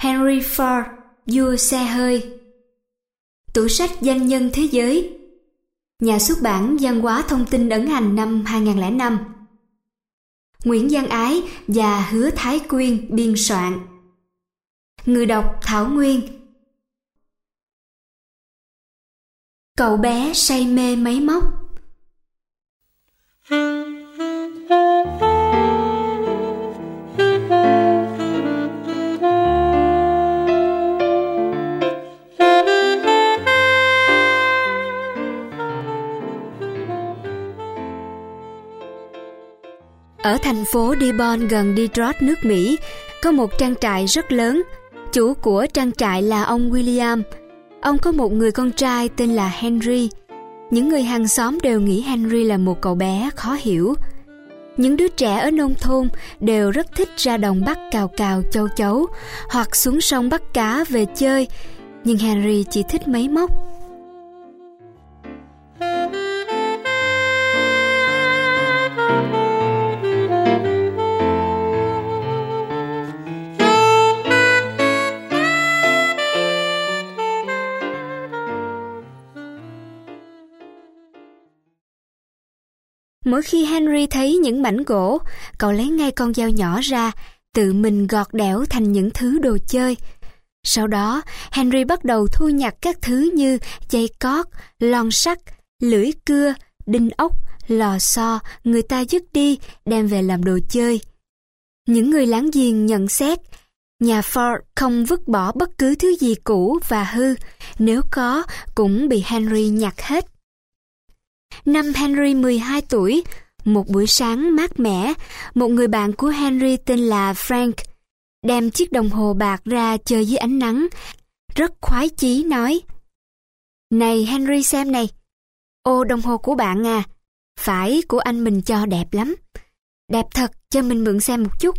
Henry Ford, vua xe hơi. Tủ sách danh nhân thế giới. Nhà xuất bản Văn hóa Thông tin ấn hành năm 2005. Nguyễn Văn Ái và Hứa Thái Quyên biên soạn. Người đọc Thảo Nguyên. Cậu bé say mê máy móc. Ở thành phố Dearborn gần Detroit, nước Mỹ, có một trang trại rất lớn. Chủ của trang trại là ông William. Ông có một người con trai tên là Henry. Những người hàng xóm đều nghĩ Henry là một cậu bé khó hiểu. Những đứa trẻ ở nông thôn đều rất thích ra đồng bắt cào cào châu chấu hoặc xuống sông bắt cá về chơi. Nhưng Henry chỉ thích máy móc Mỗi khi Henry thấy những mảnh gỗ, cậu lấy ngay con dao nhỏ ra, tự mình gọt đẽo thành những thứ đồ chơi. Sau đó, Henry bắt đầu thu nhặt các thứ như dây cót, lon sắt, lưỡi cưa, đinh ốc, lò xo, người ta dứt đi, đem về làm đồ chơi. Những người láng giềng nhận xét, nhà Ford không vứt bỏ bất cứ thứ gì cũ và hư, nếu có cũng bị Henry nhặt hết. Năm Henry 12 tuổi, một buổi sáng mát mẻ, một người bạn của Henry tên là Frank đem chiếc đồng hồ bạc ra chơi dưới ánh nắng. Rất khoái chí nói, Này Henry xem này, ô đồng hồ của bạn à, phải của anh mình cho đẹp lắm. Đẹp thật, cho mình mượn xem một chút.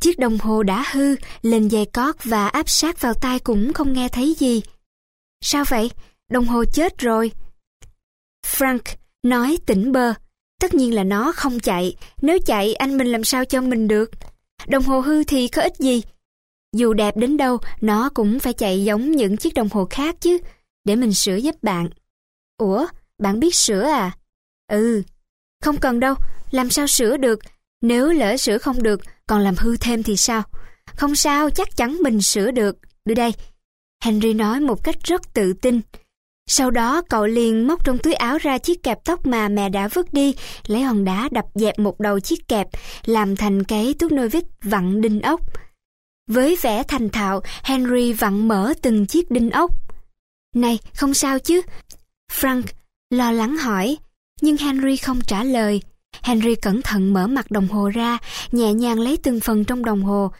Chiếc đồng hồ đã hư, lên dây cót và áp sát vào tai cũng không nghe thấy gì. Sao vậy? Đồng hồ chết rồi. Frank nói tỉnh bơ. Tất nhiên là nó không chạy. Nếu chạy anh mình làm sao cho mình được. Đồng hồ hư thì có ích gì. Dù đẹp đến đâu, nó cũng phải chạy giống những chiếc đồng hồ khác chứ. Để mình sửa giúp bạn. Ủa, bạn biết sửa à? Ừ, không cần đâu. Làm sao sửa được? Nếu lỡ sửa không được, còn làm hư thêm thì sao? Không sao, chắc chắn mình sửa được. Đưa đây. Henry nói một cách rất tự tin. Sau đó cậu liền móc trong túi áo ra chiếc kẹp tóc mà mẹ đã vứt đi, lấy hòn đá đập dẹp một đầu chiếc kẹp, làm thành cái tuốt nôi vít vặn đinh ốc. Với vẻ thành thạo, Henry vặn mở từng chiếc đinh ốc. Này, không sao chứ? Frank lo lắng hỏi, nhưng Henry không trả lời. Henry cẩn thận mở mặt đồng hồ ra, nhẹ nhàng lấy từng phần trong đồng hồ,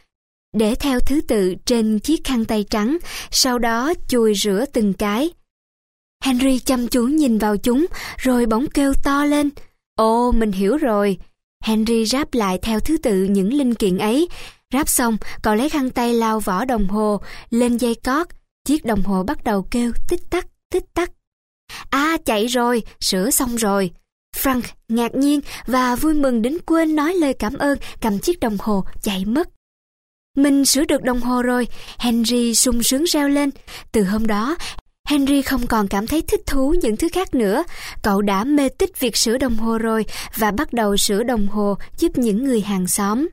để theo thứ tự trên chiếc khăn tay trắng, sau đó chùi rửa từng cái. Henry chăm chú nhìn vào chúng, rồi bỗng kêu to lên. Ồ, mình hiểu rồi. Henry ráp lại theo thứ tự những linh kiện ấy. Ráp xong, cậu lấy khăn tay lau vỏ đồng hồ, lên dây cót. Chiếc đồng hồ bắt đầu kêu tích tắc, tích tắc. À, chạy rồi, sửa xong rồi. Frank ngạc nhiên và vui mừng đến quên nói lời cảm ơn cầm chiếc đồng hồ chạy mất. Mình sửa được đồng hồ rồi, Henry sung sướng reo lên. Từ hôm đó, Henry không còn cảm thấy thích thú những thứ khác nữa. Cậu đã mê tích việc sửa đồng hồ rồi và bắt đầu sửa đồng hồ giúp những người hàng xóm.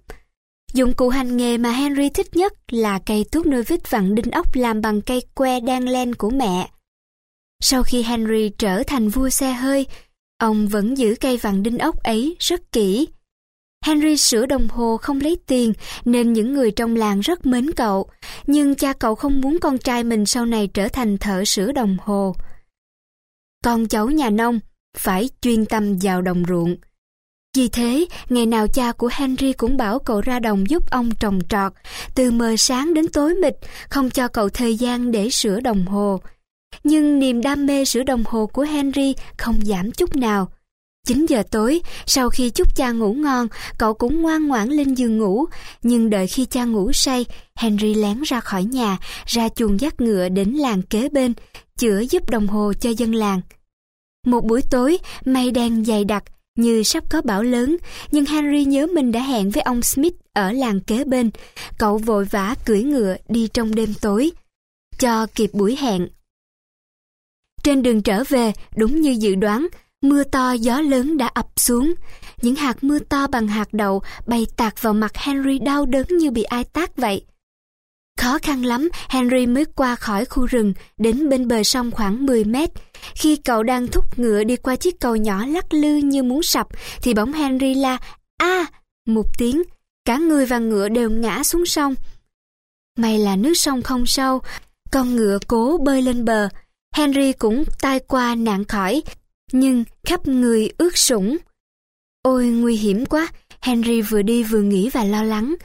Dụng cụ hành nghề mà Henry thích nhất là cây tuốt nôi vít vặn đinh ốc làm bằng cây que đan len của mẹ. Sau khi Henry trở thành vua xe hơi, ông vẫn giữ cây vặn đinh ốc ấy rất kỹ. Henry sửa đồng hồ không lấy tiền nên những người trong làng rất mến cậu, nhưng cha cậu không muốn con trai mình sau này trở thành thợ sửa đồng hồ. Con cháu nhà nông phải chuyên tâm vào đồng ruộng. Vì thế, ngày nào cha của Henry cũng bảo cậu ra đồng giúp ông trồng trọt, từ mờ sáng đến tối mịt, không cho cậu thời gian để sửa đồng hồ. Nhưng niềm đam mê sửa đồng hồ của Henry không giảm chút nào. 9 giờ tối, sau khi chúc cha ngủ ngon, cậu cũng ngoan ngoãn lên giường ngủ. Nhưng đợi khi cha ngủ say, Henry lén ra khỏi nhà, ra chuồng dắt ngựa đến làng kế bên, chữa giúp đồng hồ cho dân làng. Một buổi tối, mây đen dày đặc, như sắp có bão lớn, nhưng Henry nhớ mình đã hẹn với ông Smith ở làng kế bên. Cậu vội vã cưỡi ngựa đi trong đêm tối, cho kịp buổi hẹn. Trên đường trở về, đúng như dự đoán, mưa to gió lớn đã ập xuống. Những hạt mưa to bằng hạt đậu bay tạt vào mặt Henry đau đớn như bị ai tát vậy. Khó khăn lắm, Henry mới qua khỏi khu rừng, đến bên bờ sông khoảng 10 mét. Khi cậu đang thúc ngựa đi qua chiếc cầu nhỏ lắc lư như muốn sập, thì bỗng Henry la, a một tiếng, cả người và ngựa đều ngã xuống sông. May là nước sông không sâu, con ngựa cố bơi lên bờ. Henry cũng tai qua nạn khỏi, nhưng khắp người ướt sũng. Ôi nguy hiểm quá, Henry vừa đi vừa nghĩ và lo lắng.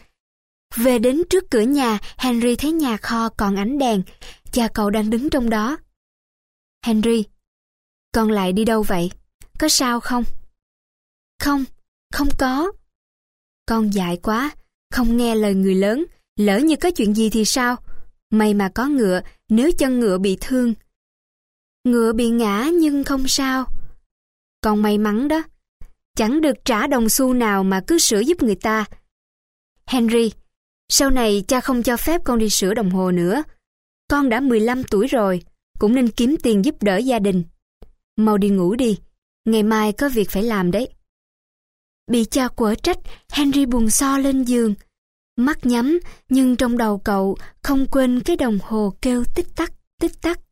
Về đến trước cửa nhà, Henry thấy nhà kho còn ánh đèn. Cha cậu đang đứng trong đó. Henry, con lại đi đâu vậy? Có sao không? Không, không có. Con dại quá, không nghe lời người lớn. Lỡ như có chuyện gì thì sao? May mà có ngựa, nếu chân ngựa bị thương. Ngựa bị ngã nhưng không sao. Con may mắn đó. Chẳng được trả đồng xu nào mà cứ sửa giúp người ta. Henry, sau này cha không cho phép con đi sửa đồng hồ nữa. Con đã 15 tuổi rồi, cũng nên kiếm tiền giúp đỡ gia đình. Mau đi ngủ đi, ngày mai có việc phải làm đấy. Bị cha quở trách, Henry buồn so lên giường. Mắt nhắm, nhưng trong đầu cậu không quên cái đồng hồ kêu tích tắc, tích tắc.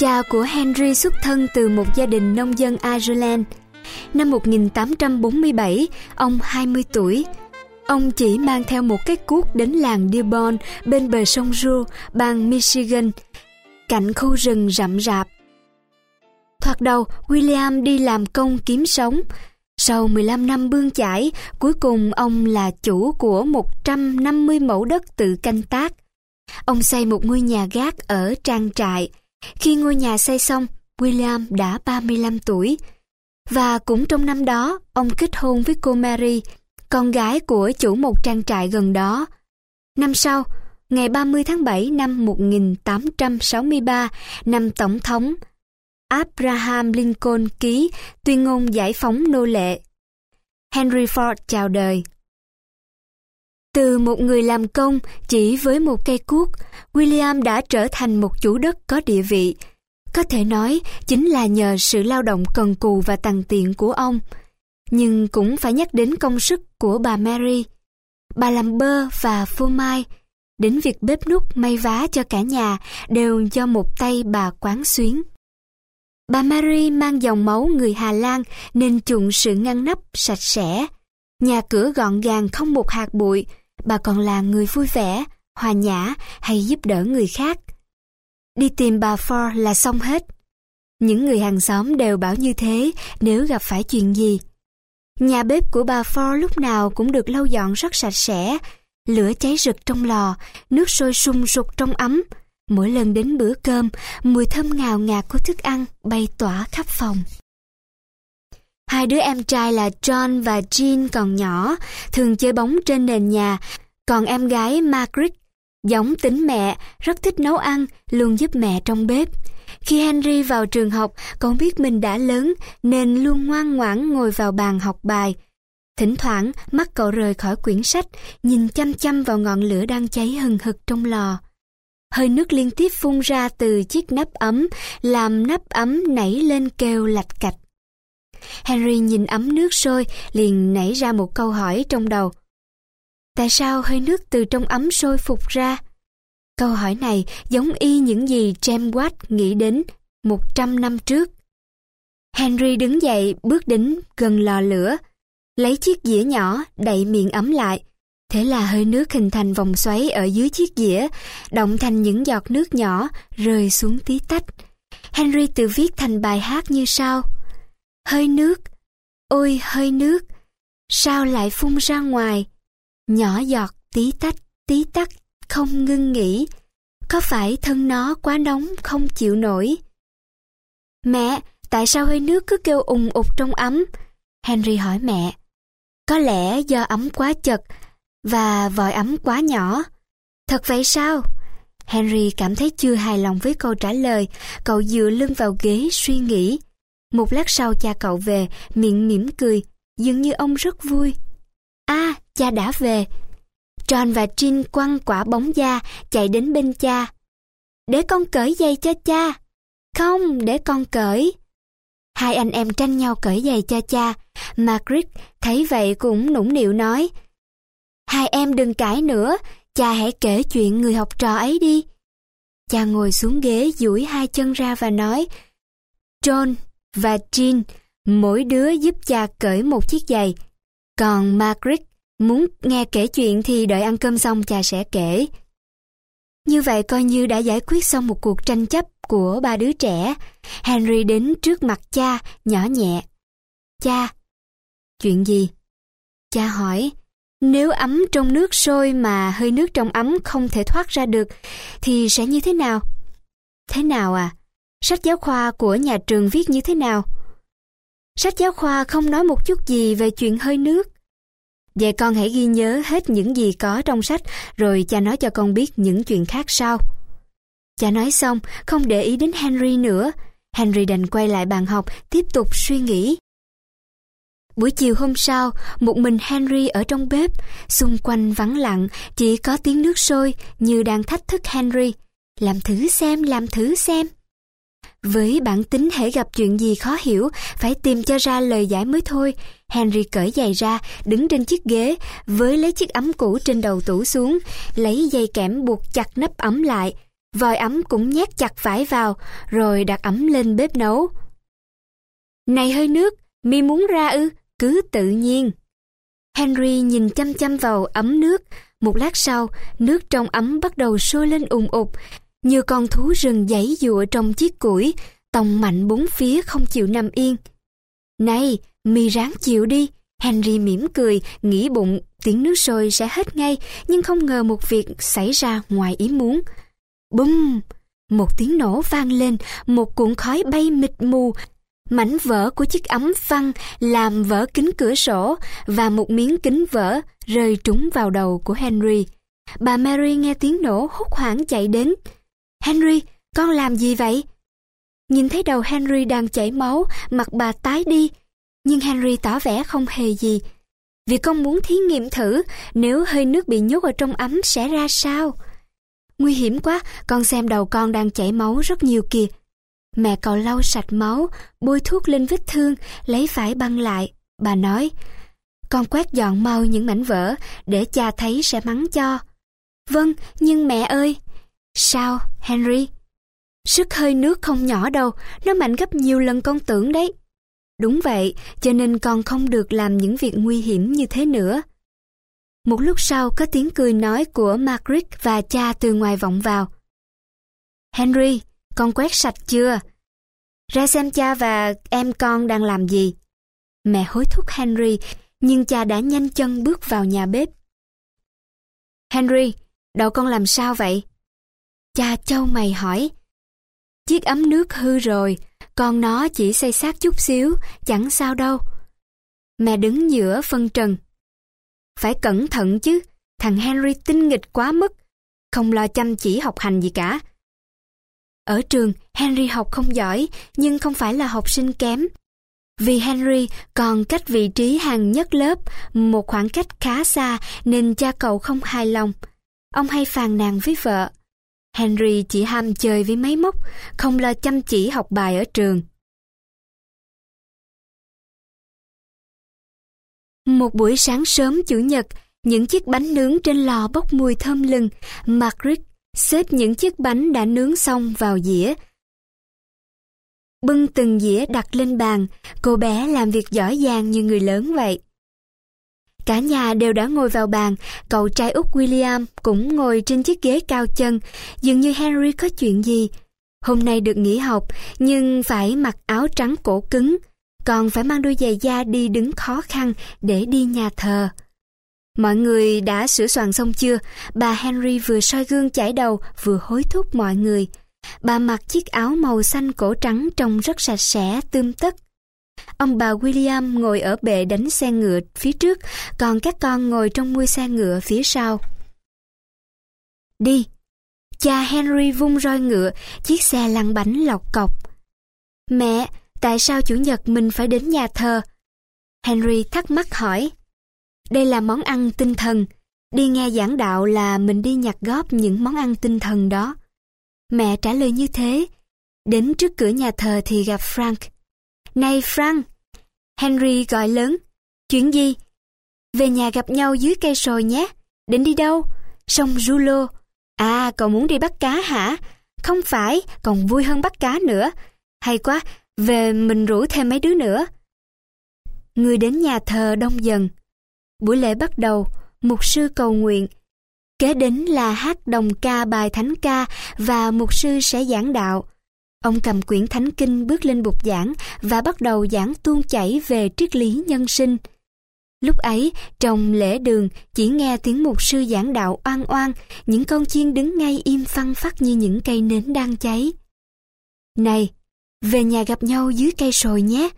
Cha của Henry xuất thân từ một gia đình nông dân Ireland. Năm 1847, ông 20 tuổi. Ông chỉ mang theo một cái cuốc đến làng Dearborn bên bờ sông Ru, bang Michigan, cạnh khu rừng rậm rạp. Thoạt đầu, William đi làm công kiếm sống. Sau 15 năm bươn chải, cuối cùng ông là chủ của 150 mẫu đất tự canh tác. Ông xây một ngôi nhà gác ở trang trại, khi ngôi nhà xây xong, William đã 35 tuổi. Và cũng trong năm đó, ông kết hôn với cô Mary, con gái của chủ một trang trại gần đó. Năm sau, ngày 30 tháng 7 năm 1863, năm Tổng thống Abraham Lincoln ký tuyên ngôn giải phóng nô lệ. Henry Ford chào đời. Từ một người làm công chỉ với một cây cuốc, William đã trở thành một chủ đất có địa vị. Có thể nói chính là nhờ sự lao động cần cù và tằn tiện của ông. Nhưng cũng phải nhắc đến công sức của bà Mary. Bà làm bơ và phô mai, đến việc bếp nút may vá cho cả nhà đều do một tay bà quán xuyến. Bà Mary mang dòng máu người Hà Lan nên chuộng sự ngăn nắp sạch sẽ. Nhà cửa gọn gàng không một hạt bụi, bà còn là người vui vẻ, hòa nhã hay giúp đỡ người khác. Đi tìm bà Ford là xong hết. Những người hàng xóm đều bảo như thế nếu gặp phải chuyện gì. Nhà bếp của bà Ford lúc nào cũng được lau dọn rất sạch sẽ, lửa cháy rực trong lò, nước sôi sung sục trong ấm. Mỗi lần đến bữa cơm, mùi thơm ngào ngạt của thức ăn bay tỏa khắp phòng. Hai đứa em trai là John và Jean còn nhỏ, thường chơi bóng trên nền nhà, còn em gái Margaret, giống tính mẹ, rất thích nấu ăn, luôn giúp mẹ trong bếp. Khi Henry vào trường học, con biết mình đã lớn nên luôn ngoan ngoãn ngồi vào bàn học bài. Thỉnh thoảng, mắt cậu rời khỏi quyển sách, nhìn chăm chăm vào ngọn lửa đang cháy hừng hực trong lò. Hơi nước liên tiếp phun ra từ chiếc nắp ấm, làm nắp ấm nảy lên kêu lạch cạch. Henry nhìn ấm nước sôi, liền nảy ra một câu hỏi trong đầu. Tại sao hơi nước từ trong ấm sôi phục ra? Câu hỏi này giống y những gì James Watt nghĩ đến 100 năm trước. Henry đứng dậy bước đến gần lò lửa, lấy chiếc dĩa nhỏ đậy miệng ấm lại. Thế là hơi nước hình thành vòng xoáy ở dưới chiếc dĩa, động thành những giọt nước nhỏ rơi xuống tí tách. Henry tự viết thành bài hát như sau. Hơi nước, ôi hơi nước, sao lại phun ra ngoài? Nhỏ giọt tí tách, tí tách, không ngưng nghỉ. Có phải thân nó quá nóng không chịu nổi? Mẹ, tại sao hơi nước cứ kêu ùng ục trong ấm? Henry hỏi mẹ. Có lẽ do ấm quá chật và vòi ấm quá nhỏ. Thật vậy sao? Henry cảm thấy chưa hài lòng với câu trả lời, cậu dựa lưng vào ghế suy nghĩ. Một lát sau cha cậu về, miệng mỉm cười, dường như ông rất vui. a à, cha đã về. John và Trinh quăng quả bóng da, chạy đến bên cha. Để con cởi giày cho cha. Không, để con cởi. Hai anh em tranh nhau cởi giày cho cha. Margaret thấy vậy cũng nũng nịu nói. Hai em đừng cãi nữa, cha hãy kể chuyện người học trò ấy đi. Cha ngồi xuống ghế duỗi hai chân ra và nói, John và Jean, mỗi đứa giúp cha cởi một chiếc giày. Còn Margaret muốn nghe kể chuyện thì đợi ăn cơm xong cha sẽ kể. Như vậy coi như đã giải quyết xong một cuộc tranh chấp của ba đứa trẻ. Henry đến trước mặt cha, nhỏ nhẹ. Cha, chuyện gì? Cha hỏi, nếu ấm trong nước sôi mà hơi nước trong ấm không thể thoát ra được, thì sẽ như thế nào? Thế nào à? Sách giáo khoa của nhà trường viết như thế nào? Sách giáo khoa không nói một chút gì về chuyện hơi nước. Vậy con hãy ghi nhớ hết những gì có trong sách rồi cha nói cho con biết những chuyện khác sau. Cha nói xong, không để ý đến Henry nữa. Henry đành quay lại bàn học, tiếp tục suy nghĩ. Buổi chiều hôm sau, một mình Henry ở trong bếp, xung quanh vắng lặng, chỉ có tiếng nước sôi như đang thách thức Henry. Làm thử xem, làm thử xem. Với bản tính hễ gặp chuyện gì khó hiểu, phải tìm cho ra lời giải mới thôi. Henry cởi giày ra, đứng trên chiếc ghế, với lấy chiếc ấm cũ trên đầu tủ xuống, lấy dây kẽm buộc chặt nắp ấm lại. Vòi ấm cũng nhét chặt vải vào, rồi đặt ấm lên bếp nấu. Này hơi nước, mi muốn ra ư? cứ tự nhiên. Henry nhìn chăm chăm vào ấm nước, một lát sau, nước trong ấm bắt đầu sôi lên ùng ục, như con thú rừng giãy dụa trong chiếc củi, tòng mạnh bốn phía không chịu nằm yên. Này, mi ráng chịu đi. Henry mỉm cười, nghĩ bụng tiếng nước sôi sẽ hết ngay, nhưng không ngờ một việc xảy ra ngoài ý muốn. Bùm! Một tiếng nổ vang lên, một cuộn khói bay mịt mù, Mảnh vỡ của chiếc ấm văng làm vỡ kính cửa sổ và một miếng kính vỡ rơi trúng vào đầu của Henry. Bà Mary nghe tiếng nổ hốt hoảng chạy đến. Henry, con làm gì vậy? Nhìn thấy đầu Henry đang chảy máu, mặt bà tái đi. Nhưng Henry tỏ vẻ không hề gì. Vì con muốn thí nghiệm thử nếu hơi nước bị nhốt ở trong ấm sẽ ra sao. Nguy hiểm quá, con xem đầu con đang chảy máu rất nhiều kìa. Mẹ cậu lau sạch máu, bôi thuốc lên vết thương, lấy vải băng lại. Bà nói, con quét dọn mau những mảnh vỡ, để cha thấy sẽ mắng cho. Vâng, nhưng mẹ ơi! Sao, Henry? Sức hơi nước không nhỏ đâu, nó mạnh gấp nhiều lần con tưởng đấy. Đúng vậy, cho nên con không được làm những việc nguy hiểm như thế nữa. Một lúc sau có tiếng cười nói của Margaret và cha từ ngoài vọng vào. Henry, con quét sạch chưa? Ra xem cha và em con đang làm gì. Mẹ hối thúc Henry, nhưng cha đã nhanh chân bước vào nhà bếp. Henry, đầu con làm sao vậy? Cha châu mày hỏi. Chiếc ấm nước hư rồi, con nó chỉ xây xác chút xíu, chẳng sao đâu. Mẹ đứng giữa phân trần. Phải cẩn thận chứ, thằng Henry tinh nghịch quá mức, không lo chăm chỉ học hành gì cả. Ở trường, Henry học không giỏi, nhưng không phải là học sinh kém. Vì Henry còn cách vị trí hàng nhất lớp, một khoảng cách khá xa nên cha cậu không hài lòng. Ông hay phàn nàn với vợ. Henry chỉ ham chơi với máy móc, không lo chăm chỉ học bài ở trường. Một buổi sáng sớm chủ nhật, những chiếc bánh nướng trên lò bốc mùi thơm lừng. Margaret xếp những chiếc bánh đã nướng xong vào dĩa. Bưng từng dĩa đặt lên bàn, cô bé làm việc giỏi giang như người lớn vậy. Cả nhà đều đã ngồi vào bàn, cậu trai út William cũng ngồi trên chiếc ghế cao chân, dường như Henry có chuyện gì. Hôm nay được nghỉ học, nhưng phải mặc áo trắng cổ cứng, còn phải mang đôi giày da đi đứng khó khăn để đi nhà thờ. Mọi người đã sửa soạn xong chưa? Bà Henry vừa soi gương chải đầu, vừa hối thúc mọi người. Bà mặc chiếc áo màu xanh cổ trắng trông rất sạch sẽ, tươm tất. Ông bà William ngồi ở bệ đánh xe ngựa phía trước, còn các con ngồi trong mui xe ngựa phía sau. Đi! Cha Henry vung roi ngựa, chiếc xe lăn bánh lọc cọc. Mẹ, tại sao Chủ nhật mình phải đến nhà thờ? Henry thắc mắc hỏi. Đây là món ăn tinh thần. Đi nghe giảng đạo là mình đi nhặt góp những món ăn tinh thần đó. Mẹ trả lời như thế. Đến trước cửa nhà thờ thì gặp Frank. Này Frank! Henry gọi lớn. Chuyện gì? Về nhà gặp nhau dưới cây sồi nhé. Định đi đâu? Sông Rulo. À, cậu muốn đi bắt cá hả? Không phải, còn vui hơn bắt cá nữa. Hay quá, về mình rủ thêm mấy đứa nữa. Người đến nhà thờ đông dần. Buổi lễ bắt đầu, mục sư cầu nguyện. Kế đến là hát đồng ca bài thánh ca và mục sư sẽ giảng đạo. Ông cầm quyển thánh kinh bước lên bục giảng và bắt đầu giảng tuôn chảy về triết lý nhân sinh. Lúc ấy, trong lễ đường, chỉ nghe tiếng mục sư giảng đạo oan oan, những con chiên đứng ngay im phăng phát như những cây nến đang cháy. Này, về nhà gặp nhau dưới cây sồi nhé,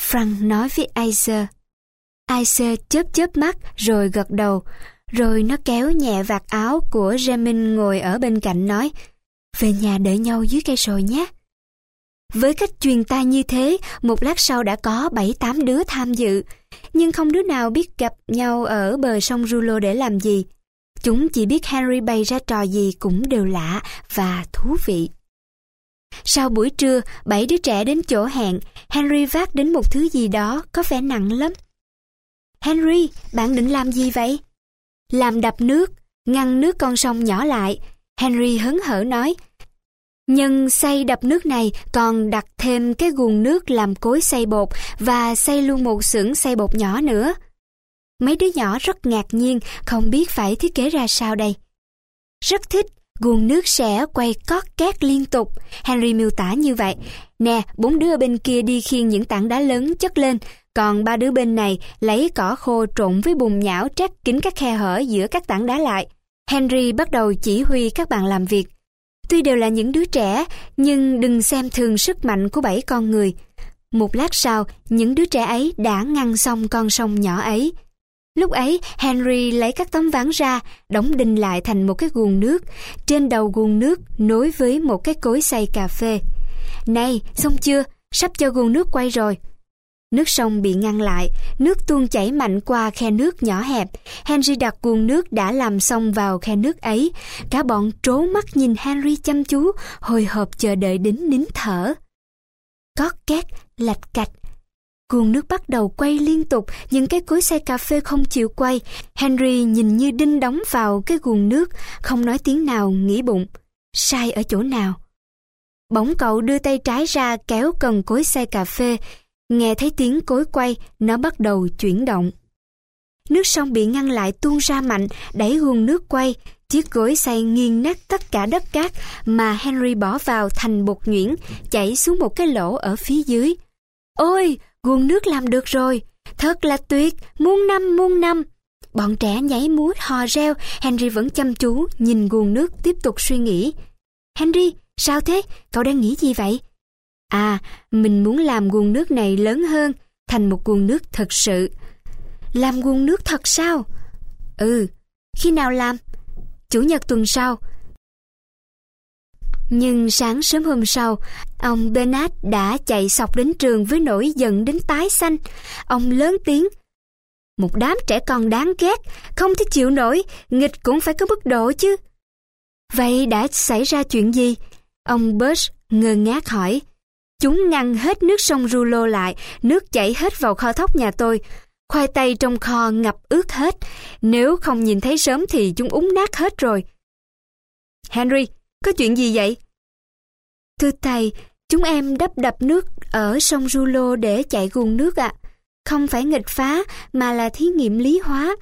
Frank nói với Aiser. Aiser chớp chớp mắt rồi gật đầu, rồi nó kéo nhẹ vạt áo của Remin ngồi ở bên cạnh nói, về nhà đợi nhau dưới cây sồi nhé. Với cách truyền tai như thế, một lát sau đã có 7-8 đứa tham dự, nhưng không đứa nào biết gặp nhau ở bờ sông Rulo để làm gì. Chúng chỉ biết Henry bày ra trò gì cũng đều lạ và thú vị. Sau buổi trưa, bảy đứa trẻ đến chỗ hẹn, Henry vác đến một thứ gì đó có vẻ nặng lắm. Henry, bạn định làm gì vậy? Làm đập nước, ngăn nước con sông nhỏ lại. Henry hớn hở nói, Nhân xay đập nước này còn đặt thêm cái guồng nước làm cối xay bột và xay luôn một xưởng xay bột nhỏ nữa. Mấy đứa nhỏ rất ngạc nhiên, không biết phải thiết kế ra sao đây. Rất thích, guồng nước sẽ quay cót két liên tục. Henry miêu tả như vậy. Nè, bốn đứa bên kia đi khiêng những tảng đá lớn chất lên, còn ba đứa bên này lấy cỏ khô trộn với bùn nhão trát kín các khe hở giữa các tảng đá lại. Henry bắt đầu chỉ huy các bạn làm việc. Tuy đều là những đứa trẻ, nhưng đừng xem thường sức mạnh của bảy con người. Một lát sau, những đứa trẻ ấy đã ngăn xong con sông nhỏ ấy. Lúc ấy, Henry lấy các tấm ván ra, đóng đinh lại thành một cái guồng nước. Trên đầu guồng nước nối với một cái cối xay cà phê. Này, xong chưa? Sắp cho guồng nước quay rồi. Nước sông bị ngăn lại, nước tuôn chảy mạnh qua khe nước nhỏ hẹp. Henry đặt cuồng nước đã làm xong vào khe nước ấy. Cả bọn trố mắt nhìn Henry chăm chú, hồi hộp chờ đợi đến nín thở. Cót két, lạch cạch. cuồng nước bắt đầu quay liên tục, nhưng cái cối xe cà phê không chịu quay. Henry nhìn như đinh đóng vào cái guồng nước, không nói tiếng nào, nghĩ bụng. Sai ở chỗ nào? Bỗng cậu đưa tay trái ra kéo cần cối xe cà phê, Nghe thấy tiếng cối quay, nó bắt đầu chuyển động. Nước sông bị ngăn lại tuôn ra mạnh, đẩy guồng nước quay, chiếc gối xay nghiêng nát tất cả đất cát mà Henry bỏ vào thành bột nhuyễn, chảy xuống một cái lỗ ở phía dưới. Ôi, guồng nước làm được rồi, thật là tuyệt, muôn năm muôn năm. Bọn trẻ nhảy múa hò reo, Henry vẫn chăm chú, nhìn guồng nước tiếp tục suy nghĩ. Henry, sao thế? Cậu đang nghĩ gì vậy? À, mình muốn làm nguồn nước này lớn hơn, thành một nguồn nước thật sự. Làm nguồn nước thật sao? Ừ, khi nào làm? Chủ nhật tuần sau. Nhưng sáng sớm hôm sau, ông Bernard đã chạy sọc đến trường với nỗi giận đến tái xanh. Ông lớn tiếng. Một đám trẻ con đáng ghét, không thể chịu nổi, nghịch cũng phải có mức độ chứ. Vậy đã xảy ra chuyện gì? Ông Bush ngơ ngác hỏi. Chúng ngăn hết nước sông Rulo lại, nước chảy hết vào kho thóc nhà tôi. Khoai tây trong kho ngập ướt hết. Nếu không nhìn thấy sớm thì chúng úng nát hết rồi. Henry, có chuyện gì vậy? Thưa thầy, chúng em đắp đập nước ở sông Rulo để chạy guồng nước ạ. Không phải nghịch phá mà là thí nghiệm lý hóa.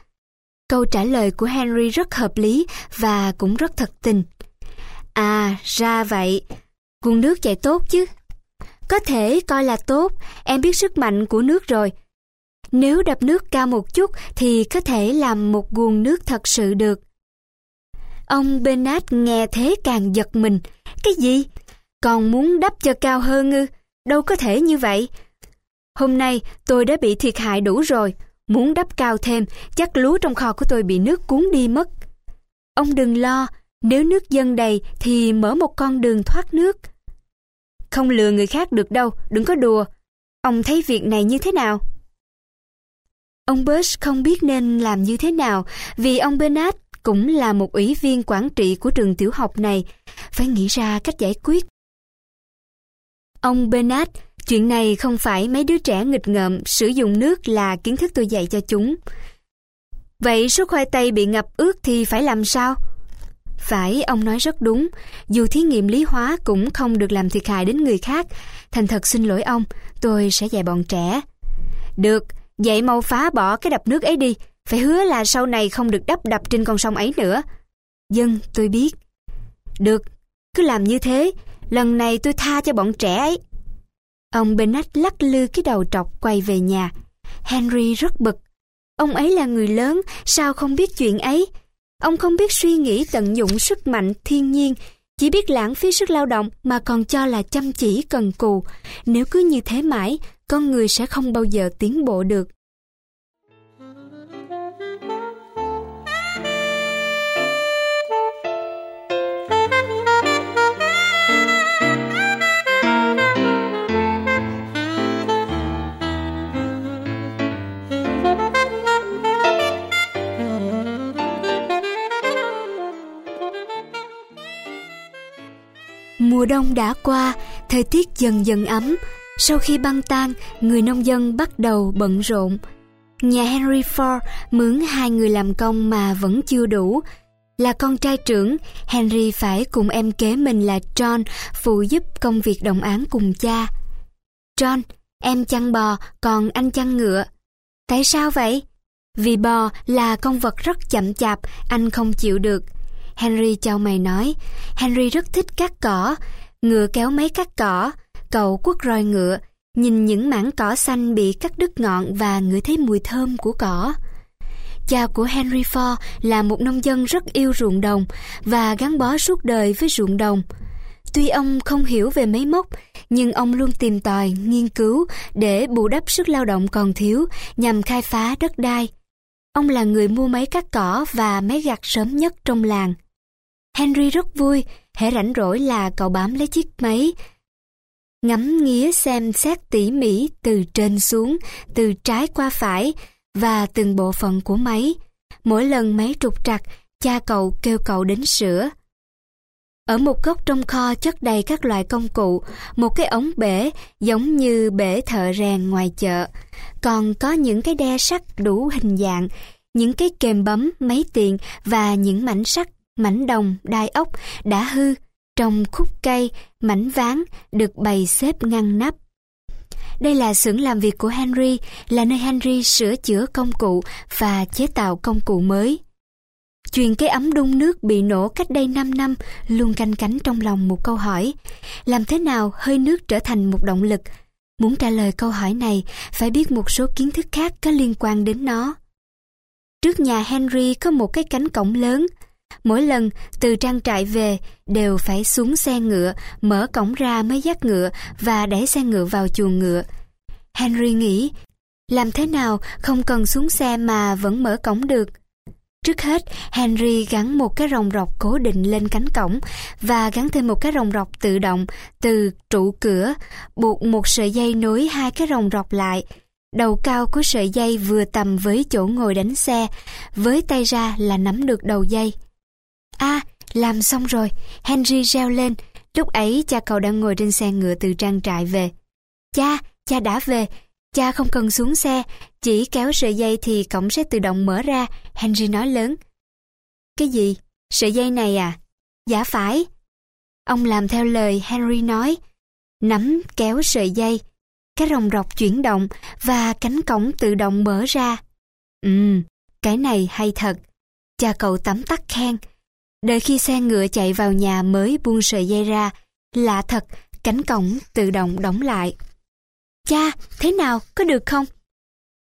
Câu trả lời của Henry rất hợp lý và cũng rất thật tình. À, ra vậy. nguồn nước chạy tốt chứ? Có thể coi là tốt, em biết sức mạnh của nước rồi. Nếu đập nước cao một chút thì có thể làm một guồng nước thật sự được. Ông Bernard nghe thế càng giật mình. Cái gì? Còn muốn đắp cho cao hơn ư? Đâu có thể như vậy. Hôm nay tôi đã bị thiệt hại đủ rồi. Muốn đắp cao thêm, chắc lúa trong kho của tôi bị nước cuốn đi mất. Ông đừng lo, nếu nước dâng đầy thì mở một con đường thoát nước. Không lừa người khác được đâu, đừng có đùa. Ông thấy việc này như thế nào? Ông Bush không biết nên làm như thế nào vì ông Bernard cũng là một ủy viên quản trị của trường tiểu học này, phải nghĩ ra cách giải quyết. Ông Bernard, chuyện này không phải mấy đứa trẻ nghịch ngợm sử dụng nước là kiến thức tôi dạy cho chúng. Vậy số khoai tây bị ngập ướt thì phải làm sao? Phải, ông nói rất đúng. Dù thí nghiệm lý hóa cũng không được làm thiệt hại đến người khác. Thành thật xin lỗi ông, tôi sẽ dạy bọn trẻ. Được, vậy mau phá bỏ cái đập nước ấy đi. Phải hứa là sau này không được đắp đập trên con sông ấy nữa. Dân, tôi biết. Được, cứ làm như thế. Lần này tôi tha cho bọn trẻ ấy. Ông Bennett lắc lư cái đầu trọc quay về nhà. Henry rất bực. Ông ấy là người lớn, sao không biết chuyện ấy? Ông không biết suy nghĩ tận dụng sức mạnh thiên nhiên, chỉ biết lãng phí sức lao động mà còn cho là chăm chỉ cần cù. Nếu cứ như thế mãi, con người sẽ không bao giờ tiến bộ được. Mùa đông đã qua, thời tiết dần dần ấm. Sau khi băng tan, người nông dân bắt đầu bận rộn. Nhà Henry Ford mướn hai người làm công mà vẫn chưa đủ. Là con trai trưởng, Henry phải cùng em kế mình là John phụ giúp công việc đồng án cùng cha. John, em chăn bò, còn anh chăn ngựa. Tại sao vậy? Vì bò là con vật rất chậm chạp, anh không chịu được. Henry chào mày nói, Henry rất thích cắt cỏ, ngựa kéo máy cắt cỏ, cậu quất roi ngựa, nhìn những mảng cỏ xanh bị cắt đứt ngọn và ngửi thấy mùi thơm của cỏ. Cha của Henry Ford là một nông dân rất yêu ruộng đồng và gắn bó suốt đời với ruộng đồng. Tuy ông không hiểu về máy móc, nhưng ông luôn tìm tòi, nghiên cứu để bù đắp sức lao động còn thiếu nhằm khai phá đất đai. Ông là người mua máy cắt cỏ và máy gặt sớm nhất trong làng. Henry rất vui, hễ rảnh rỗi là cậu bám lấy chiếc máy, ngắm nghía xem xét tỉ mỉ từ trên xuống, từ trái qua phải và từng bộ phận của máy. Mỗi lần máy trục trặc, cha cậu kêu cậu đến sửa. Ở một góc trong kho chất đầy các loại công cụ, một cái ống bể giống như bể thợ rèn ngoài chợ. Còn có những cái đe sắt đủ hình dạng, những cái kềm bấm, máy tiền và những mảnh sắt mảnh đồng, đai ốc đã hư, trong khúc cây, mảnh ván được bày xếp ngăn nắp. Đây là xưởng làm việc của Henry, là nơi Henry sửa chữa công cụ và chế tạo công cụ mới. Chuyện cái ấm đun nước bị nổ cách đây 5 năm luôn canh cánh trong lòng một câu hỏi. Làm thế nào hơi nước trở thành một động lực? Muốn trả lời câu hỏi này, phải biết một số kiến thức khác có liên quan đến nó. Trước nhà Henry có một cái cánh cổng lớn, Mỗi lần từ trang trại về đều phải xuống xe ngựa, mở cổng ra mới dắt ngựa và đẩy xe ngựa vào chuồng ngựa. Henry nghĩ, làm thế nào không cần xuống xe mà vẫn mở cổng được? Trước hết, Henry gắn một cái rồng rọc cố định lên cánh cổng và gắn thêm một cái rồng rọc tự động từ trụ cửa, buộc một sợi dây nối hai cái rồng rọc lại. Đầu cao của sợi dây vừa tầm với chỗ ngồi đánh xe, với tay ra là nắm được đầu dây. À, làm xong rồi, Henry reo lên. Lúc ấy cha cậu đang ngồi trên xe ngựa từ trang trại về. Cha, cha đã về. Cha không cần xuống xe, chỉ kéo sợi dây thì cổng sẽ tự động mở ra, Henry nói lớn. Cái gì? Sợi dây này à? Dạ phải. Ông làm theo lời Henry nói. Nắm kéo sợi dây, cái rồng rọc chuyển động và cánh cổng tự động mở ra. Ừm, cái này hay thật. Cha cậu tắm tắt khen. Đợi khi xe ngựa chạy vào nhà mới buông sợi dây ra, lạ thật, cánh cổng tự động đóng lại. Cha, thế nào, có được không?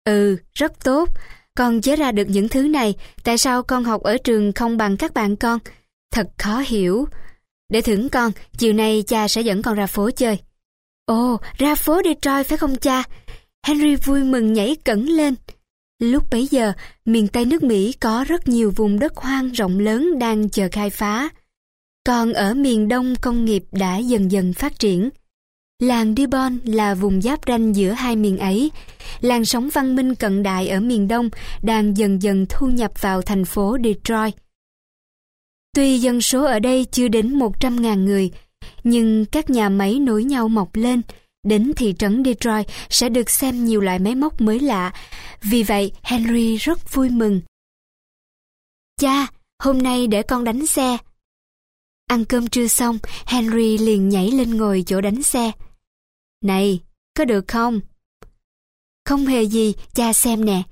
Ừ, rất tốt. Con chế ra được những thứ này, tại sao con học ở trường không bằng các bạn con? Thật khó hiểu. Để thưởng con, chiều nay cha sẽ dẫn con ra phố chơi. Ồ, ra phố Detroit phải không cha? Henry vui mừng nhảy cẩn lên. Lúc bấy giờ, miền Tây nước Mỹ có rất nhiều vùng đất hoang rộng lớn đang chờ khai phá. Còn ở miền Đông công nghiệp đã dần dần phát triển. Làng Dearborn là vùng giáp ranh giữa hai miền ấy. Làng sóng văn minh cận đại ở miền Đông đang dần dần thu nhập vào thành phố Detroit. Tuy dân số ở đây chưa đến 100.000 người, nhưng các nhà máy nối nhau mọc lên, đến thị trấn Detroit sẽ được xem nhiều loại máy móc mới lạ. Vì vậy, Henry rất vui mừng. Cha, hôm nay để con đánh xe. Ăn cơm trưa xong, Henry liền nhảy lên ngồi chỗ đánh xe. Này, có được không? Không hề gì, cha xem nè.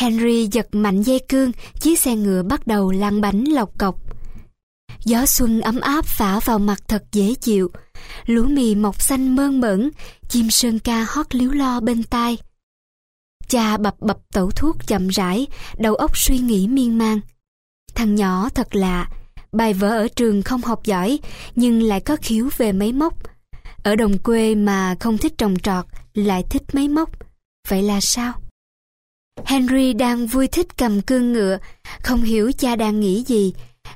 Henry giật mạnh dây cương, chiếc xe ngựa bắt đầu lăn bánh lọc cọc. Gió xuân ấm áp phả vào mặt thật dễ chịu. Lúa mì mọc xanh mơn mởn, chim sơn ca hót líu lo bên tai. Cha bập bập tẩu thuốc chậm rãi, đầu óc suy nghĩ miên man. Thằng nhỏ thật lạ, bài vở ở trường không học giỏi, nhưng lại có khiếu về máy móc. Ở đồng quê mà không thích trồng trọt, lại thích máy móc. Vậy là sao? Henry đang vui thích cầm cương ngựa, không hiểu cha đang nghĩ gì.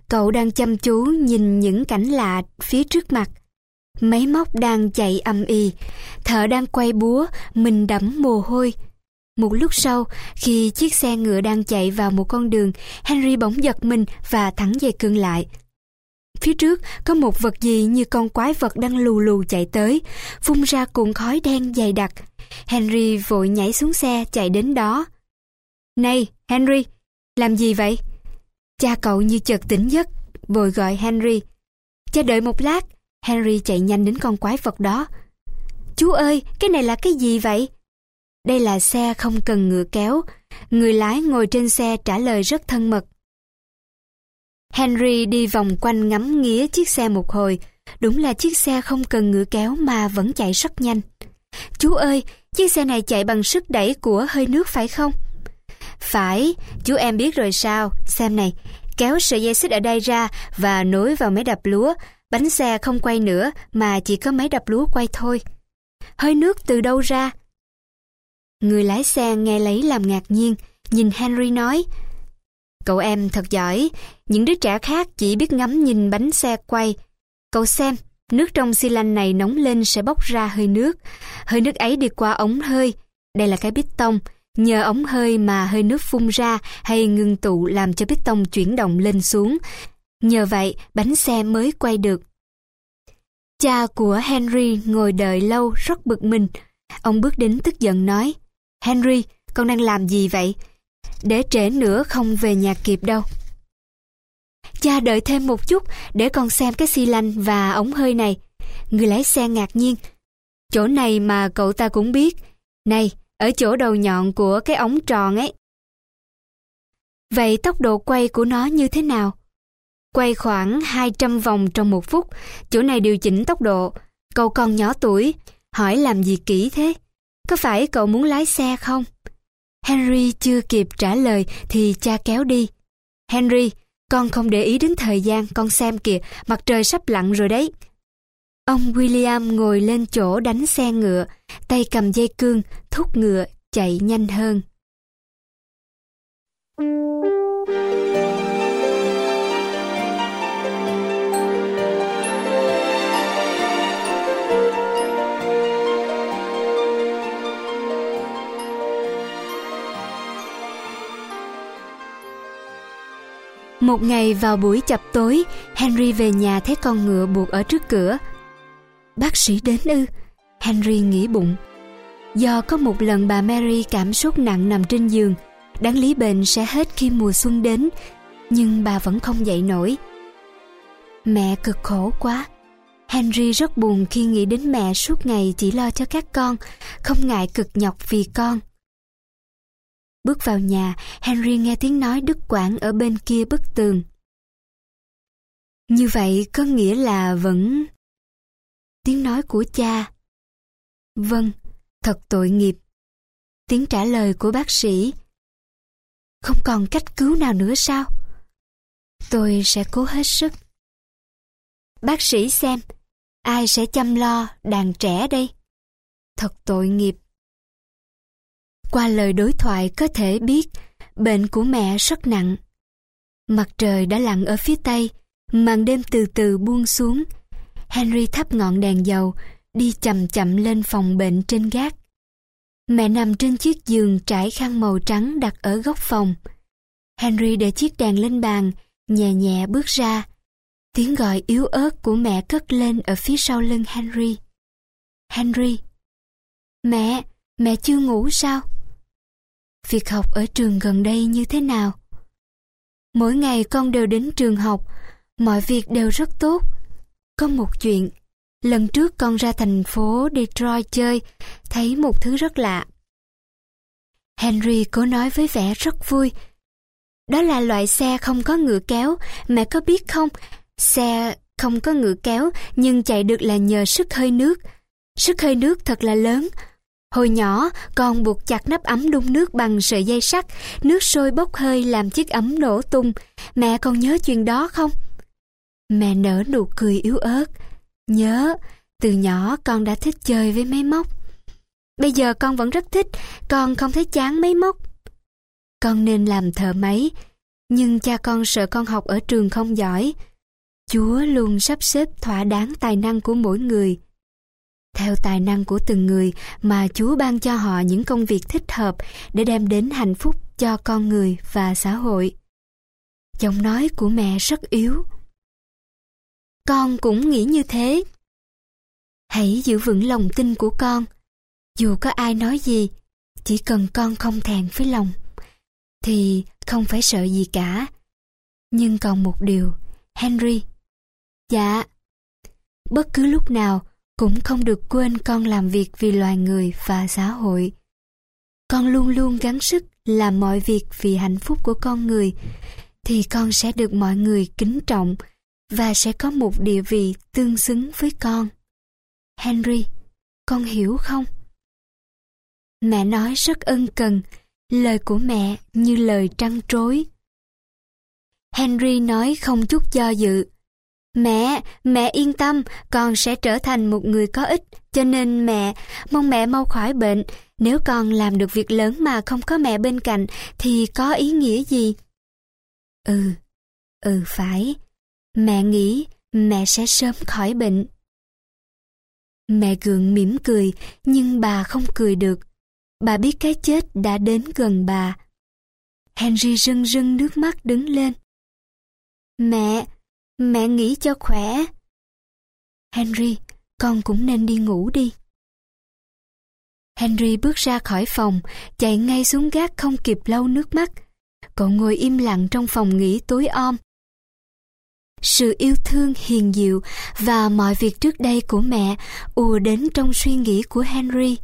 Cậu đang chăm chú nhìn những cảnh lạ phía trước mặt. Máy móc đang chạy âm ỉ, thợ đang quay búa, mình đẫm mồ hôi. Một lúc sau, khi chiếc xe ngựa đang chạy vào một con đường, Henry bỗng giật mình và thẳng dây cương lại. Phía trước có một vật gì như con quái vật đang lù lù chạy tới, phun ra cuộn khói đen dày đặc. Henry vội nhảy xuống xe chạy đến đó. Này, Henry, làm gì vậy? Cha cậu như chợt tỉnh giấc, vội gọi Henry. Cha đợi một lát, Henry chạy nhanh đến con quái vật đó. Chú ơi, cái này là cái gì vậy? Đây là xe không cần ngựa kéo. Người lái ngồi trên xe trả lời rất thân mật. Henry đi vòng quanh ngắm nghía chiếc xe một hồi. Đúng là chiếc xe không cần ngựa kéo mà vẫn chạy rất nhanh. Chú ơi, chiếc xe này chạy bằng sức đẩy của hơi nước phải không? Phải, chú em biết rồi sao, xem này, kéo sợi dây xích ở đây ra và nối vào máy đập lúa, bánh xe không quay nữa mà chỉ có máy đập lúa quay thôi. Hơi nước từ đâu ra? Người lái xe nghe lấy làm ngạc nhiên, nhìn Henry nói, Cậu em thật giỏi, những đứa trẻ khác chỉ biết ngắm nhìn bánh xe quay. Cậu xem, nước trong xi lanh này nóng lên sẽ bốc ra hơi nước. Hơi nước ấy đi qua ống hơi, đây là cái bít tông, Nhờ ống hơi mà hơi nước phun ra hay ngưng tụ làm cho bít tông chuyển động lên xuống. Nhờ vậy, bánh xe mới quay được. Cha của Henry ngồi đợi lâu rất bực mình. Ông bước đến tức giận nói, Henry, con đang làm gì vậy? Để trễ nữa không về nhà kịp đâu. Cha đợi thêm một chút để con xem cái xi lanh và ống hơi này. Người lái xe ngạc nhiên. Chỗ này mà cậu ta cũng biết. Này, ở chỗ đầu nhọn của cái ống tròn ấy. Vậy tốc độ quay của nó như thế nào? Quay khoảng 200 vòng trong một phút, chỗ này điều chỉnh tốc độ. Cậu còn nhỏ tuổi, hỏi làm gì kỹ thế? Có phải cậu muốn lái xe không? Henry chưa kịp trả lời thì cha kéo đi. Henry, con không để ý đến thời gian, con xem kìa, mặt trời sắp lặn rồi đấy. Ông William ngồi lên chỗ đánh xe ngựa, tay cầm dây cương, thúc ngựa, chạy nhanh hơn. Một ngày vào buổi chập tối, Henry về nhà thấy con ngựa buộc ở trước cửa. Bác sĩ đến ư? Henry nghĩ bụng. Do có một lần bà Mary cảm sốt nặng nằm trên giường, đáng lý bệnh sẽ hết khi mùa xuân đến, nhưng bà vẫn không dậy nổi. Mẹ cực khổ quá. Henry rất buồn khi nghĩ đến mẹ suốt ngày chỉ lo cho các con, không ngại cực nhọc vì con. Bước vào nhà, Henry nghe tiếng nói đứt quãng ở bên kia bức tường. Như vậy có nghĩa là vẫn tiếng nói của cha. Vâng, thật tội nghiệp. Tiếng trả lời của bác sĩ. Không còn cách cứu nào nữa sao? Tôi sẽ cố hết sức. Bác sĩ xem, ai sẽ chăm lo đàn trẻ đây? Thật tội nghiệp. Qua lời đối thoại có thể biết bệnh của mẹ rất nặng. Mặt trời đã lặn ở phía tây, màn đêm từ từ buông xuống. Henry thắp ngọn đèn dầu, đi chậm chậm lên phòng bệnh trên gác. Mẹ nằm trên chiếc giường trải khăn màu trắng đặt ở góc phòng. Henry để chiếc đèn lên bàn, nhẹ nhẹ bước ra. Tiếng gọi yếu ớt của mẹ cất lên ở phía sau lưng Henry. Henry! Mẹ! Mẹ chưa ngủ sao? Việc học ở trường gần đây như thế nào? Mỗi ngày con đều đến trường học, mọi việc đều rất tốt. Có một chuyện, lần trước con ra thành phố Detroit chơi, thấy một thứ rất lạ. Henry cố nói với vẻ rất vui. Đó là loại xe không có ngựa kéo, mẹ có biết không? Xe không có ngựa kéo nhưng chạy được là nhờ sức hơi nước. Sức hơi nước thật là lớn. Hồi nhỏ, con buộc chặt nắp ấm đun nước bằng sợi dây sắt, nước sôi bốc hơi làm chiếc ấm nổ tung. Mẹ còn nhớ chuyện đó không? Mẹ nở nụ cười yếu ớt. Nhớ, từ nhỏ con đã thích chơi với máy móc. Bây giờ con vẫn rất thích, con không thấy chán máy móc. Con nên làm thợ máy, nhưng cha con sợ con học ở trường không giỏi. Chúa luôn sắp xếp thỏa đáng tài năng của mỗi người. Theo tài năng của từng người mà Chúa ban cho họ những công việc thích hợp để đem đến hạnh phúc cho con người và xã hội. Giọng nói của mẹ rất yếu. Con cũng nghĩ như thế. Hãy giữ vững lòng tin của con. Dù có ai nói gì, chỉ cần con không thèn với lòng, thì không phải sợ gì cả. Nhưng còn một điều, Henry. Dạ. Bất cứ lúc nào, cũng không được quên con làm việc vì loài người và xã hội. Con luôn luôn gắng sức làm mọi việc vì hạnh phúc của con người, thì con sẽ được mọi người kính trọng và sẽ có một địa vị tương xứng với con. Henry, con hiểu không? Mẹ nói rất ân cần, lời của mẹ như lời trăn trối. Henry nói không chút do dự. Mẹ, mẹ yên tâm, con sẽ trở thành một người có ích, cho nên mẹ, mong mẹ mau khỏi bệnh. Nếu con làm được việc lớn mà không có mẹ bên cạnh, thì có ý nghĩa gì? Ừ, ừ phải. Mẹ nghĩ mẹ sẽ sớm khỏi bệnh. Mẹ gượng mỉm cười, nhưng bà không cười được. Bà biết cái chết đã đến gần bà. Henry rưng rưng nước mắt đứng lên. Mẹ, mẹ nghĩ cho khỏe. Henry, con cũng nên đi ngủ đi. Henry bước ra khỏi phòng, chạy ngay xuống gác không kịp lau nước mắt. Cậu ngồi im lặng trong phòng nghỉ tối om, sự yêu thương hiền diệu và mọi việc trước đây của mẹ ùa đến trong suy nghĩ của Henry.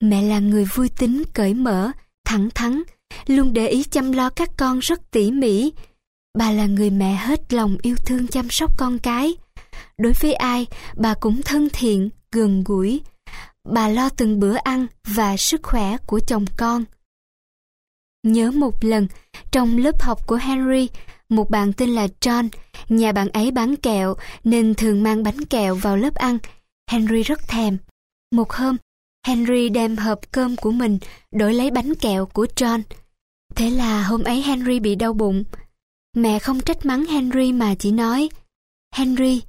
Mẹ là người vui tính, cởi mở, thẳng thắn, luôn để ý chăm lo các con rất tỉ mỉ. Bà là người mẹ hết lòng yêu thương chăm sóc con cái. Đối với ai, bà cũng thân thiện, gần gũi. Bà lo từng bữa ăn và sức khỏe của chồng con. Nhớ một lần, trong lớp học của Henry, một bạn tên là John, nhà bạn ấy bán kẹo nên thường mang bánh kẹo vào lớp ăn. Henry rất thèm. Một hôm, Henry đem hộp cơm của mình đổi lấy bánh kẹo của John. Thế là hôm ấy Henry bị đau bụng. Mẹ không trách mắng Henry mà chỉ nói Henry,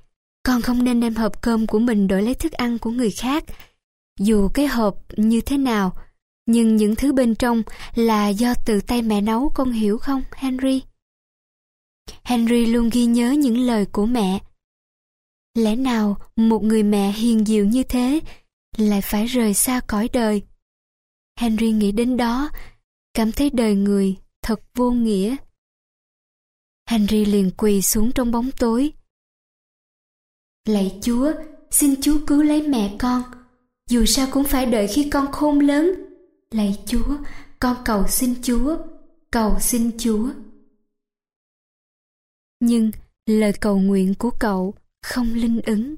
con không nên đem hộp cơm của mình đổi lấy thức ăn của người khác. Dù cái hộp như thế nào, nhưng những thứ bên trong là do từ tay mẹ nấu con hiểu không, Henry? Henry luôn ghi nhớ những lời của mẹ. Lẽ nào một người mẹ hiền diệu như thế lại phải rời xa cõi đời? Henry nghĩ đến đó, cảm thấy đời người thật vô nghĩa. Henry liền quỳ xuống trong bóng tối. Lạy Chúa, xin Chúa cứu lấy mẹ con. Dù sao cũng phải đợi khi con khôn lớn. Lạy Chúa, con cầu xin Chúa, cầu xin Chúa nhưng lời cầu nguyện của cậu không linh ứng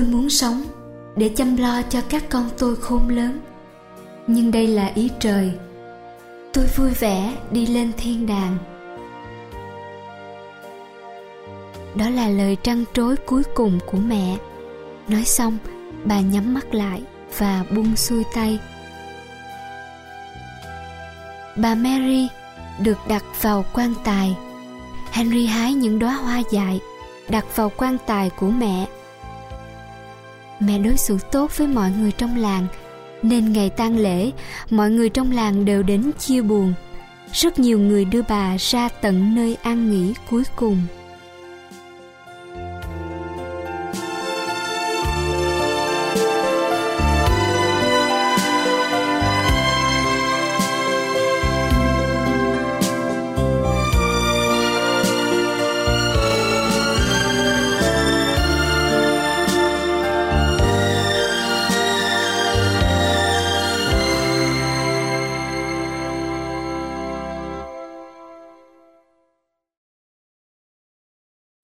Tôi muốn sống để chăm lo cho các con tôi khôn lớn. Nhưng đây là ý trời. Tôi vui vẻ đi lên thiên đàng. Đó là lời trăn trối cuối cùng của mẹ. Nói xong, bà nhắm mắt lại và buông xuôi tay. Bà Mary được đặt vào quan tài. Henry hái những đóa hoa dại đặt vào quan tài của mẹ. Mẹ đối xử tốt với mọi người trong làng, nên ngày tang lễ, mọi người trong làng đều đến chia buồn. Rất nhiều người đưa bà ra tận nơi an nghỉ cuối cùng.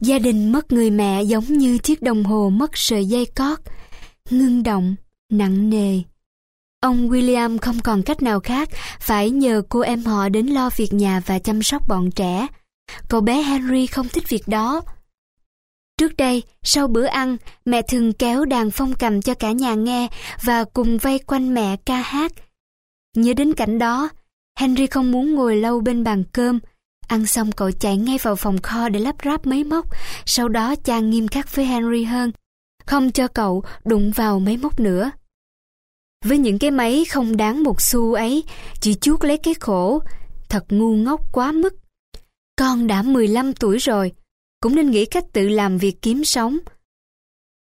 Gia đình mất người mẹ giống như chiếc đồng hồ mất sợi dây cót, ngưng động, nặng nề. Ông William không còn cách nào khác, phải nhờ cô em họ đến lo việc nhà và chăm sóc bọn trẻ. Cậu bé Henry không thích việc đó. Trước đây, sau bữa ăn, mẹ thường kéo đàn phong cầm cho cả nhà nghe và cùng vây quanh mẹ ca hát. Nhớ đến cảnh đó, Henry không muốn ngồi lâu bên bàn cơm, Ăn xong cậu chạy ngay vào phòng kho để lắp ráp máy móc, sau đó cha nghiêm khắc với Henry hơn, không cho cậu đụng vào máy móc nữa. Với những cái máy không đáng một xu ấy, chỉ chuốt lấy cái khổ, thật ngu ngốc quá mức. Con đã 15 tuổi rồi, cũng nên nghĩ cách tự làm việc kiếm sống.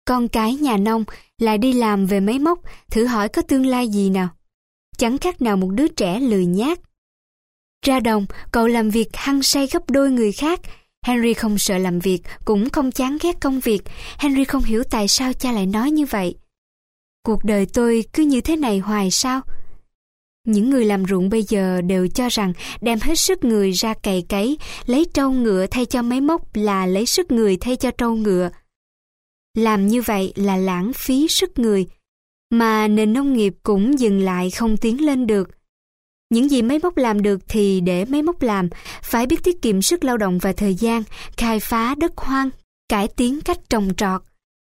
Con cái nhà nông lại đi làm về máy móc, thử hỏi có tương lai gì nào. Chẳng khác nào một đứa trẻ lười nhác. Ra đồng, cậu làm việc hăng say gấp đôi người khác. Henry không sợ làm việc, cũng không chán ghét công việc. Henry không hiểu tại sao cha lại nói như vậy. Cuộc đời tôi cứ như thế này hoài sao? Những người làm ruộng bây giờ đều cho rằng đem hết sức người ra cày cấy, lấy trâu ngựa thay cho máy móc là lấy sức người thay cho trâu ngựa. Làm như vậy là lãng phí sức người, mà nền nông nghiệp cũng dừng lại không tiến lên được. Những gì máy móc làm được thì để máy móc làm, phải biết tiết kiệm sức lao động và thời gian, khai phá đất hoang, cải tiến cách trồng trọt.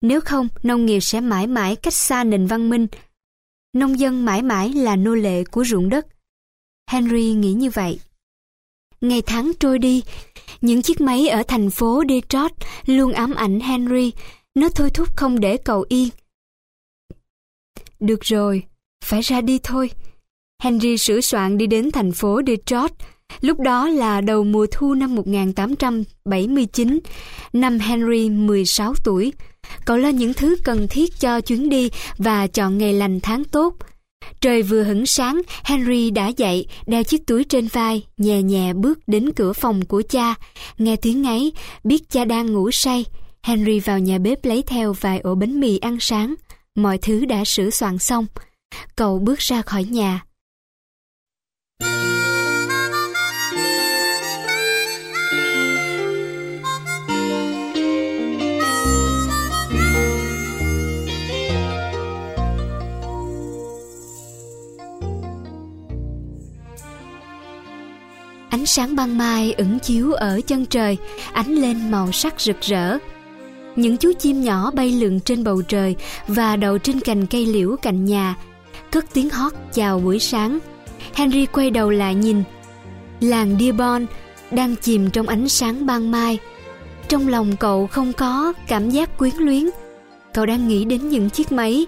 Nếu không, nông nghiệp sẽ mãi mãi cách xa nền văn minh. Nông dân mãi mãi là nô lệ của ruộng đất. Henry nghĩ như vậy. Ngày tháng trôi đi, những chiếc máy ở thành phố Detroit luôn ám ảnh Henry. Nó thôi thúc không để cậu yên. Được rồi, phải ra đi thôi. Henry sửa soạn đi đến thành phố Detroit. Lúc đó là đầu mùa thu năm 1879, năm Henry 16 tuổi. Cậu lo những thứ cần thiết cho chuyến đi và chọn ngày lành tháng tốt. Trời vừa hửng sáng, Henry đã dậy, đeo chiếc túi trên vai, nhẹ nhẹ bước đến cửa phòng của cha. Nghe tiếng ngáy, biết cha đang ngủ say. Henry vào nhà bếp lấy theo vài ổ bánh mì ăn sáng. Mọi thứ đã sửa soạn xong. Cậu bước ra khỏi nhà, Ánh sáng ban mai ẩn chiếu ở chân trời, ánh lên màu sắc rực rỡ. Những chú chim nhỏ bay lượn trên bầu trời và đậu trên cành cây liễu cạnh nhà, cất tiếng hót chào buổi sáng. Henry quay đầu lại nhìn. Làng Dearborn đang chìm trong ánh sáng ban mai. Trong lòng cậu không có cảm giác quyến luyến. Cậu đang nghĩ đến những chiếc máy.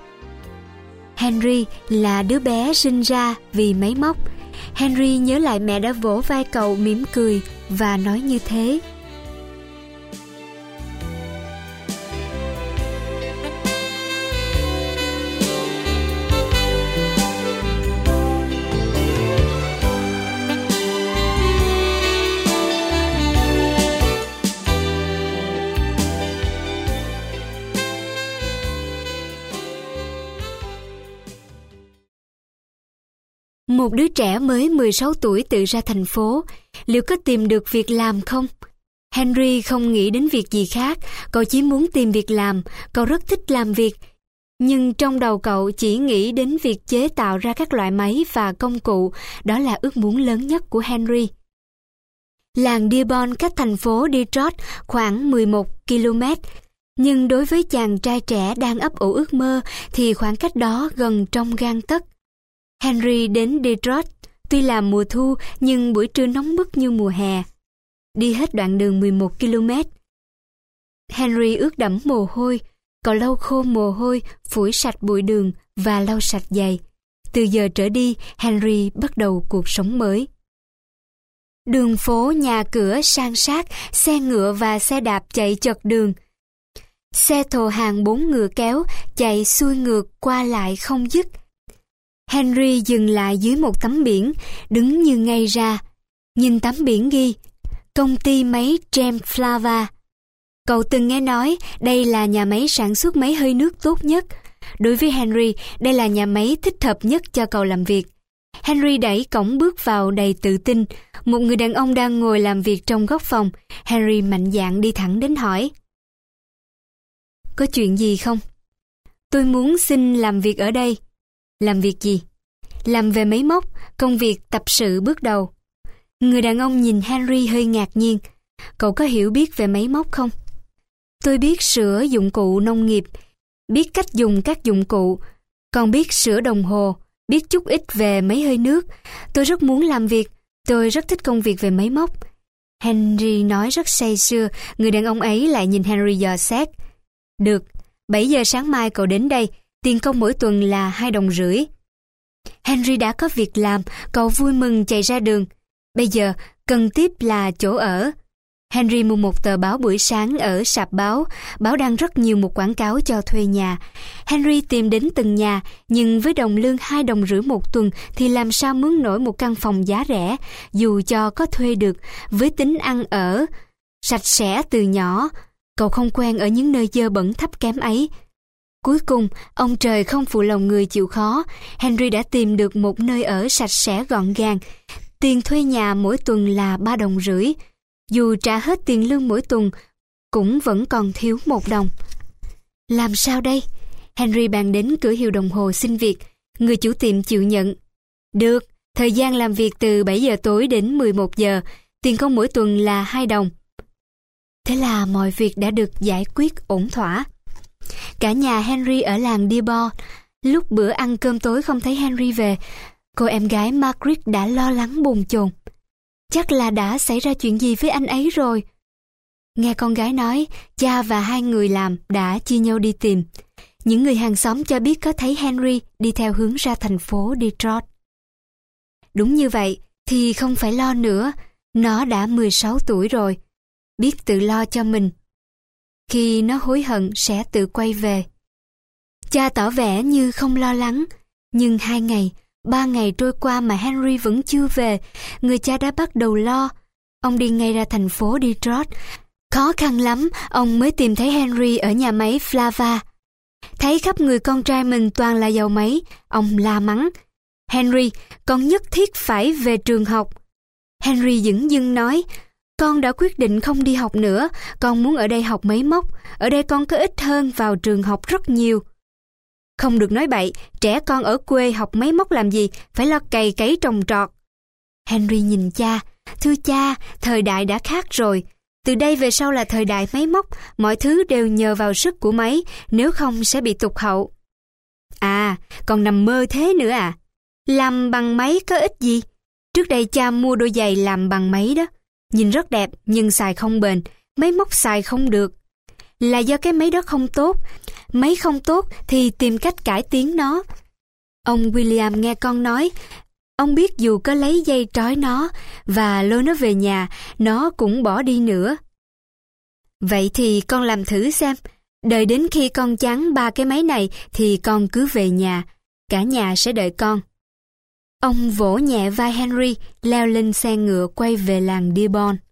Henry là đứa bé sinh ra vì máy móc Henry nhớ lại mẹ đã vỗ vai cậu mỉm cười và nói như thế. Một đứa trẻ mới 16 tuổi tự ra thành phố, liệu có tìm được việc làm không? Henry không nghĩ đến việc gì khác, cậu chỉ muốn tìm việc làm, cậu rất thích làm việc. Nhưng trong đầu cậu chỉ nghĩ đến việc chế tạo ra các loại máy và công cụ, đó là ước muốn lớn nhất của Henry. Làng Dearborn cách thành phố Detroit khoảng 11 km, nhưng đối với chàng trai trẻ đang ấp ủ ước mơ thì khoảng cách đó gần trong gan tấc. Henry đến Detroit, tuy là mùa thu nhưng buổi trưa nóng bức như mùa hè. Đi hết đoạn đường 11 km. Henry ướt đẫm mồ hôi, cậu lau khô mồ hôi, phủi sạch bụi đường và lau sạch giày. Từ giờ trở đi, Henry bắt đầu cuộc sống mới. Đường phố, nhà cửa sang sát, xe ngựa và xe đạp chạy chật đường. Xe thồ hàng bốn ngựa kéo chạy xuôi ngược qua lại không dứt. Henry dừng lại dưới một tấm biển, đứng như ngay ra. Nhìn tấm biển ghi, công ty máy Gem Flava. Cậu từng nghe nói đây là nhà máy sản xuất máy hơi nước tốt nhất. Đối với Henry, đây là nhà máy thích hợp nhất cho cậu làm việc. Henry đẩy cổng bước vào đầy tự tin. Một người đàn ông đang ngồi làm việc trong góc phòng. Henry mạnh dạn đi thẳng đến hỏi. Có chuyện gì không? Tôi muốn xin làm việc ở đây. Làm việc gì? Làm về máy móc, công việc tập sự bước đầu. Người đàn ông nhìn Henry hơi ngạc nhiên. Cậu có hiểu biết về máy móc không? Tôi biết sửa dụng cụ nông nghiệp, biết cách dùng các dụng cụ, còn biết sửa đồng hồ, biết chút ít về máy hơi nước. Tôi rất muốn làm việc, tôi rất thích công việc về máy móc. Henry nói rất say sưa, người đàn ông ấy lại nhìn Henry dò xét. Được, 7 giờ sáng mai cậu đến đây, tiền công mỗi tuần là hai đồng rưỡi. Henry đã có việc làm, cậu vui mừng chạy ra đường. Bây giờ, cần tiếp là chỗ ở. Henry mua một tờ báo buổi sáng ở sạp báo, báo đăng rất nhiều một quảng cáo cho thuê nhà. Henry tìm đến từng nhà, nhưng với đồng lương 2 đồng rưỡi một tuần thì làm sao mướn nổi một căn phòng giá rẻ, dù cho có thuê được, với tính ăn ở. Sạch sẽ từ nhỏ, cậu không quen ở những nơi dơ bẩn thấp kém ấy. Cuối cùng, ông trời không phụ lòng người chịu khó, Henry đã tìm được một nơi ở sạch sẽ gọn gàng. Tiền thuê nhà mỗi tuần là 3 đồng rưỡi. Dù trả hết tiền lương mỗi tuần, cũng vẫn còn thiếu một đồng. Làm sao đây? Henry bàn đến cửa hiệu đồng hồ xin việc. Người chủ tiệm chịu nhận. Được, thời gian làm việc từ 7 giờ tối đến 11 giờ, tiền công mỗi tuần là 2 đồng. Thế là mọi việc đã được giải quyết ổn thỏa. Cả nhà Henry ở làng Dearborn, lúc bữa ăn cơm tối không thấy Henry về, cô em gái Margaret đã lo lắng bồn chồn. Chắc là đã xảy ra chuyện gì với anh ấy rồi. Nghe con gái nói, cha và hai người làm đã chia nhau đi tìm. Những người hàng xóm cho biết có thấy Henry đi theo hướng ra thành phố Detroit. Đúng như vậy, thì không phải lo nữa, nó đã 16 tuổi rồi, biết tự lo cho mình. Khi nó hối hận sẽ tự quay về. Cha tỏ vẻ như không lo lắng, nhưng hai ngày, ba ngày trôi qua mà Henry vẫn chưa về, người cha đã bắt đầu lo. Ông đi ngay ra thành phố Detroit. Khó khăn lắm, ông mới tìm thấy Henry ở nhà máy Flava. Thấy khắp người con trai mình toàn là dầu máy, ông la mắng. Henry, con nhất thiết phải về trường học. Henry dững dưng nói, con đã quyết định không đi học nữa, con muốn ở đây học máy móc, ở đây con có ích hơn vào trường học rất nhiều. Không được nói bậy, trẻ con ở quê học máy móc làm gì, phải lo cày cấy trồng trọt. Henry nhìn cha, thưa cha, thời đại đã khác rồi. Từ đây về sau là thời đại máy móc, mọi thứ đều nhờ vào sức của máy, nếu không sẽ bị tụt hậu. À, còn nằm mơ thế nữa à? Làm bằng máy có ích gì? Trước đây cha mua đôi giày làm bằng máy đó. Nhìn rất đẹp nhưng xài không bền, máy móc xài không được. Là do cái máy đó không tốt, máy không tốt thì tìm cách cải tiến nó. Ông William nghe con nói, ông biết dù có lấy dây trói nó và lôi nó về nhà, nó cũng bỏ đi nữa. Vậy thì con làm thử xem, đợi đến khi con chán ba cái máy này thì con cứ về nhà, cả nhà sẽ đợi con. Ông vỗ nhẹ vai Henry, leo lên xe ngựa quay về làng Dearborn.